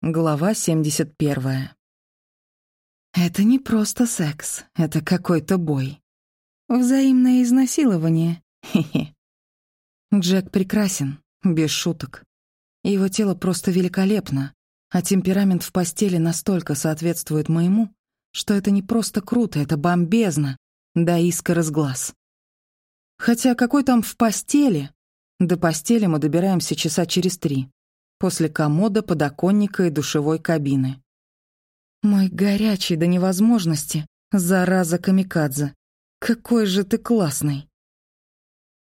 Глава 71. Это не просто секс, это какой-то бой. Взаимное изнасилование. Хе-хе. Джек прекрасен, без шуток. Его тело просто великолепно, а темперамент в постели настолько соответствует моему, что это не просто круто, это бомбезно, да искра с глаз. Хотя какой там в постели? До постели мы добираемся часа через три после комода, подоконника и душевой кабины. Мой горячий до невозможности, зараза камикадзе. Какой же ты классный.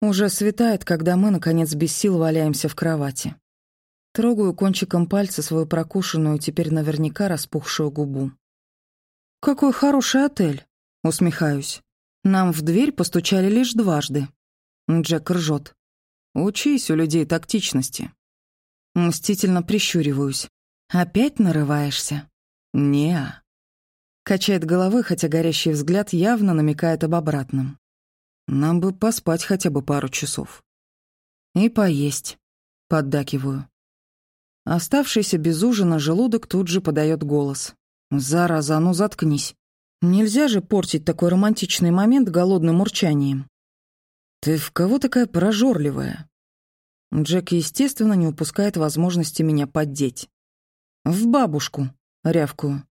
Уже светает, когда мы, наконец, без сил валяемся в кровати. Трогаю кончиком пальца свою прокушенную, теперь наверняка распухшую губу. «Какой хороший отель!» — усмехаюсь. Нам в дверь постучали лишь дважды. Джек ржет. «Учись у людей тактичности. Мстительно прищуриваюсь. «Опять нарываешься?» «Не-а». Качает головой, хотя горящий взгляд явно намекает об обратном. «Нам бы поспать хотя бы пару часов». «И поесть», — поддакиваю. Оставшийся без ужина желудок тут же подает голос. «Зараза, ну заткнись. Нельзя же портить такой романтичный момент голодным урчанием». «Ты в кого такая прожорливая?» Джек, естественно, не упускает возможности меня поддеть. «В бабушку», — рявкую.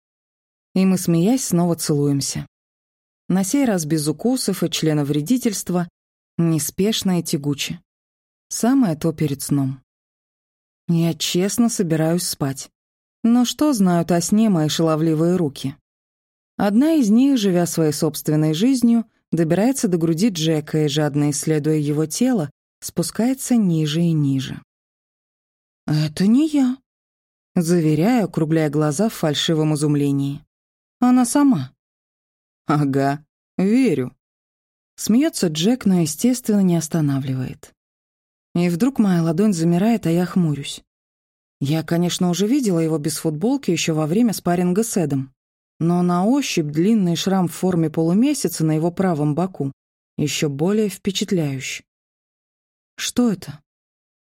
И мы, смеясь, снова целуемся. На сей раз без укусов и члена вредительства, неспешно и тягуче. Самое то перед сном. Я честно собираюсь спать. Но что знают о сне мои шаловливые руки? Одна из них, живя своей собственной жизнью, добирается до груди Джека и, жадно исследуя его тело, спускается ниже и ниже. «Это не я», — заверяю, округляя глаза в фальшивом изумлении. «Она сама». «Ага, верю». Смеется Джек, но, естественно, не останавливает. И вдруг моя ладонь замирает, а я хмурюсь. Я, конечно, уже видела его без футболки еще во время спарринга с Эдом, но на ощупь длинный шрам в форме полумесяца на его правом боку еще более впечатляющий. «Что это?»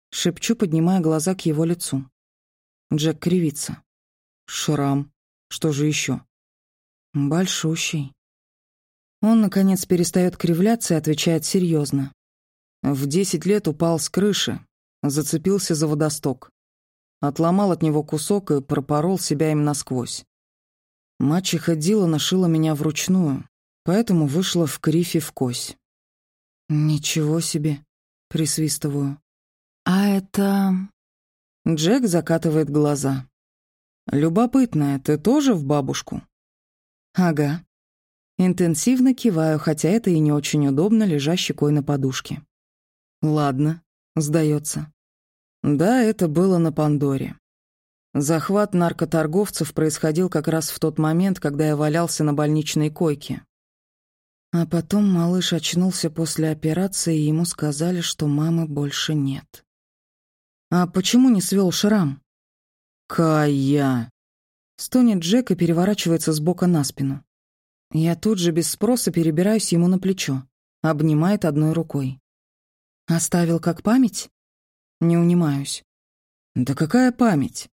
Шепчу, поднимая глаза к его лицу. Джек кривится. «Шрам. Что же еще? «Большущий». Он, наконец, перестает кривляться и отвечает серьезно. В десять лет упал с крыши, зацепился за водосток. Отломал от него кусок и пропорол себя им насквозь. Мачеха Дилана шила меня вручную, поэтому вышла в крифе в кось. «Ничего себе!» Присвистываю. «А это...» Джек закатывает глаза. «Любопытная, ты тоже в бабушку?» «Ага». Интенсивно киваю, хотя это и не очень удобно, лежа щекой на подушке. «Ладно», — сдается. Да, это было на Пандоре. Захват наркоторговцев происходил как раз в тот момент, когда я валялся на больничной койке. А потом малыш очнулся после операции, и ему сказали, что мамы больше нет. «А почему не свел шрам?» «Кая!» Стонет Джек и переворачивается с бока на спину. Я тут же без спроса перебираюсь ему на плечо, обнимает одной рукой. «Оставил как память?» Не унимаюсь. «Да какая память?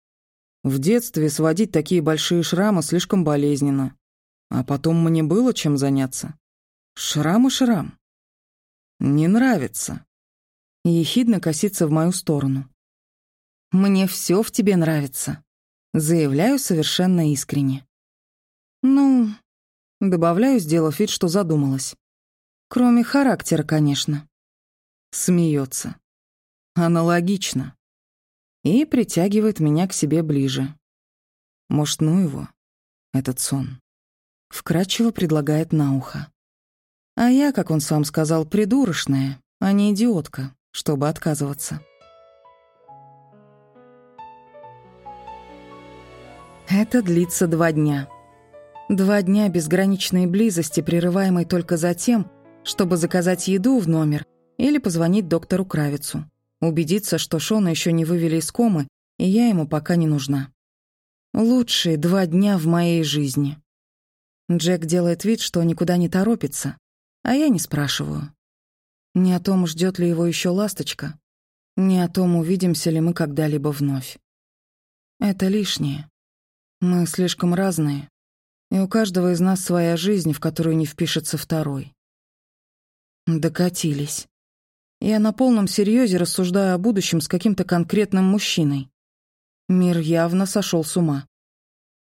В детстве сводить такие большие шрамы слишком болезненно. А потом мне было чем заняться. Шрам и шрам. Не нравится. Ехидно косится в мою сторону. Мне все в тебе нравится. Заявляю совершенно искренне. Ну, добавляю, сделав вид, что задумалась. Кроме характера, конечно. Смеется. Аналогично. И притягивает меня к себе ближе. Может, ну его, этот сон. Вкратчиво предлагает на ухо. А я, как он сам сказал, придурочная, а не идиотка, чтобы отказываться. Это длится два дня. Два дня безграничной близости, прерываемой только за тем, чтобы заказать еду в номер или позвонить доктору Кравицу, убедиться, что Шона еще не вывели из комы, и я ему пока не нужна. Лучшие два дня в моей жизни. Джек делает вид, что никуда не торопится, а я не спрашиваю. Не о том, ждет ли его еще ласточка, не о том, увидимся ли мы когда-либо вновь. Это лишнее. Мы слишком разные, и у каждого из нас своя жизнь, в которую не впишется второй. Докатились. Я на полном серьезе рассуждаю о будущем с каким-то конкретным мужчиной. Мир явно сошел с ума.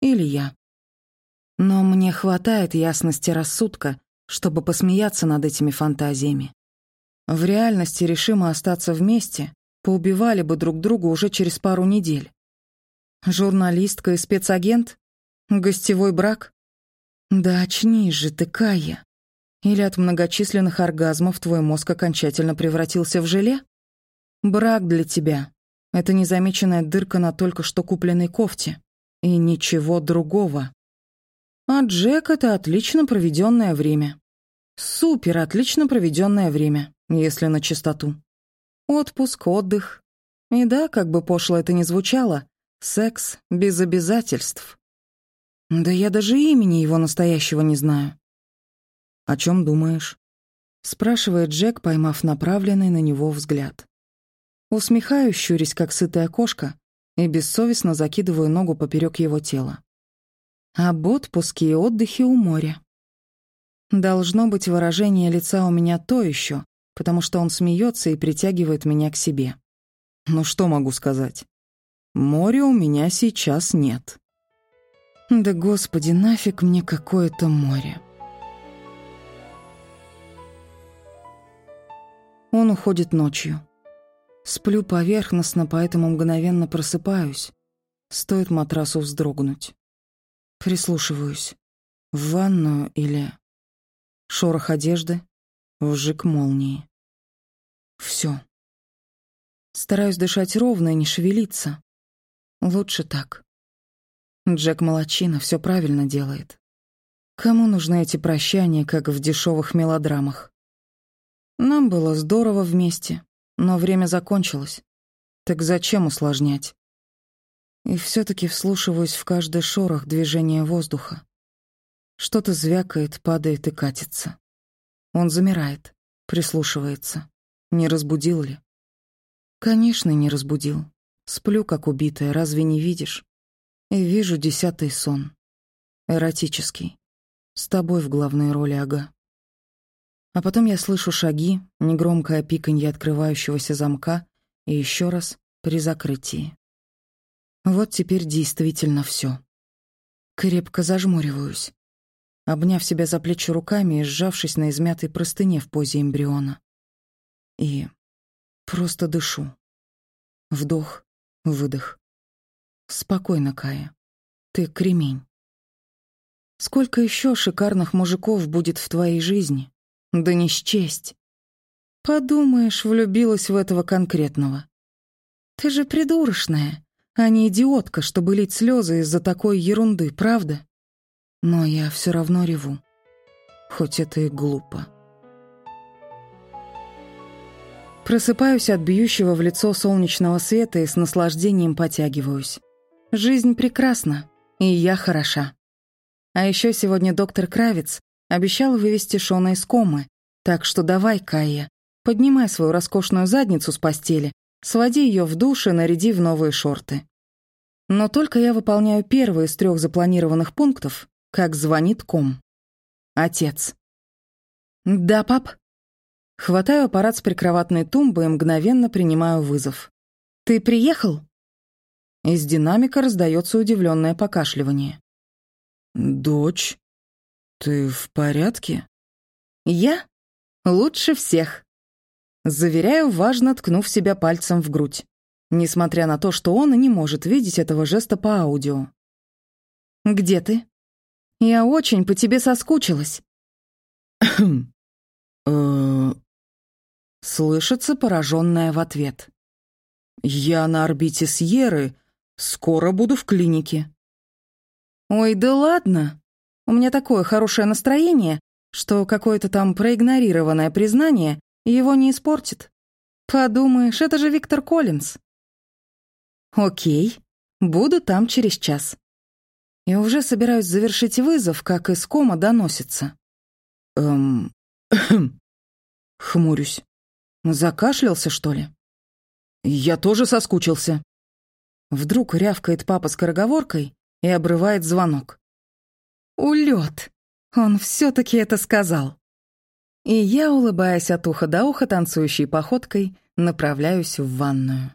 Или я. Но мне хватает ясности рассудка, чтобы посмеяться над этими фантазиями. В реальности решимо остаться вместе, поубивали бы друг друга уже через пару недель. Журналистка и спецагент? Гостевой брак? Да очнись же ты, Кая. Или от многочисленных оргазмов твой мозг окончательно превратился в желе? Брак для тебя — это незамеченная дырка на только что купленной кофте. И ничего другого. А Джек — это отлично проведенное время. Супер отлично проведенное время, если на чистоту. Отпуск, отдых. И да, как бы пошло это ни звучало, секс без обязательств. Да я даже имени его настоящего не знаю. «О чем думаешь?» — спрашивает Джек, поймав направленный на него взгляд. Усмехаюсь, щурясь, как сытая кошка, и бессовестно закидываю ногу поперек его тела. Об отпуске и отдыхе у моря. Должно быть выражение лица у меня то еще, потому что он смеется и притягивает меня к себе. Ну что могу сказать? Моря у меня сейчас нет. Да господи, нафиг мне какое-то море. Он уходит ночью. Сплю поверхностно, поэтому мгновенно просыпаюсь. Стоит матрасу вздрогнуть. Прислушиваюсь. В ванную или... Шорох одежды, вжик молнии. Все. Стараюсь дышать ровно и не шевелиться. Лучше так. Джек молочина, все правильно делает. Кому нужны эти прощания, как в дешевых мелодрамах? Нам было здорово вместе, но время закончилось. Так зачем усложнять? И все таки вслушиваюсь в каждый шорох движения воздуха. Что-то звякает, падает и катится. Он замирает, прислушивается. Не разбудил ли? Конечно, не разбудил. Сплю, как убитая, разве не видишь? И вижу десятый сон. Эротический. С тобой в главной роли, ага. А потом я слышу шаги, негромкое пиканье открывающегося замка и еще раз при закрытии. Вот теперь действительно все. Крепко зажмуриваюсь, обняв себя за плечи руками и сжавшись на измятой простыне в позе эмбриона. И просто дышу. Вдох, выдох. Спокойно, Кая. Ты кремень. Сколько еще шикарных мужиков будет в твоей жизни? Да не счесть. Подумаешь, влюбилась в этого конкретного. Ты же придурочная, а не идиотка, чтобы лить слезы из-за такой ерунды, правда? Но я все равно реву. Хоть это и глупо. Просыпаюсь от бьющего в лицо солнечного света и с наслаждением потягиваюсь. Жизнь прекрасна, и я хороша. А еще сегодня доктор Кравец Обещал вывести Шона из комы. Так что давай, Кайя, поднимай свою роскошную задницу с постели, своди ее в душ и наряди в новые шорты. Но только я выполняю первый из трех запланированных пунктов, как звонит ком. Отец. «Да, пап?» Хватаю аппарат с прикроватной тумбы и мгновенно принимаю вызов. «Ты приехал?» Из динамика раздается удивленное покашливание. «Дочь?» «Ты в порядке?» «Я? Лучше всех!» Заверяю, важно ткнув себя пальцем в грудь, несмотря на то, что он и не может видеть этого жеста по аудио. «Где ты? Я очень по тебе соскучилась». Э, Слышится пораженная в ответ. «Я на орбите Сьерры. Скоро буду в клинике». «Ой, да ладно!» У меня такое хорошее настроение, что какое-то там проигнорированное признание его не испортит. Подумаешь, это же Виктор Коллинз. Окей, буду там через час. И уже собираюсь завершить вызов, как из кома доносится. Эм... Хмурюсь. Закашлялся, что ли? Я тоже соскучился. Вдруг рявкает папа скороговоркой и обрывает звонок. Улет! Он все-таки это сказал. И я, улыбаясь от уха до уха танцующей походкой, направляюсь в ванную.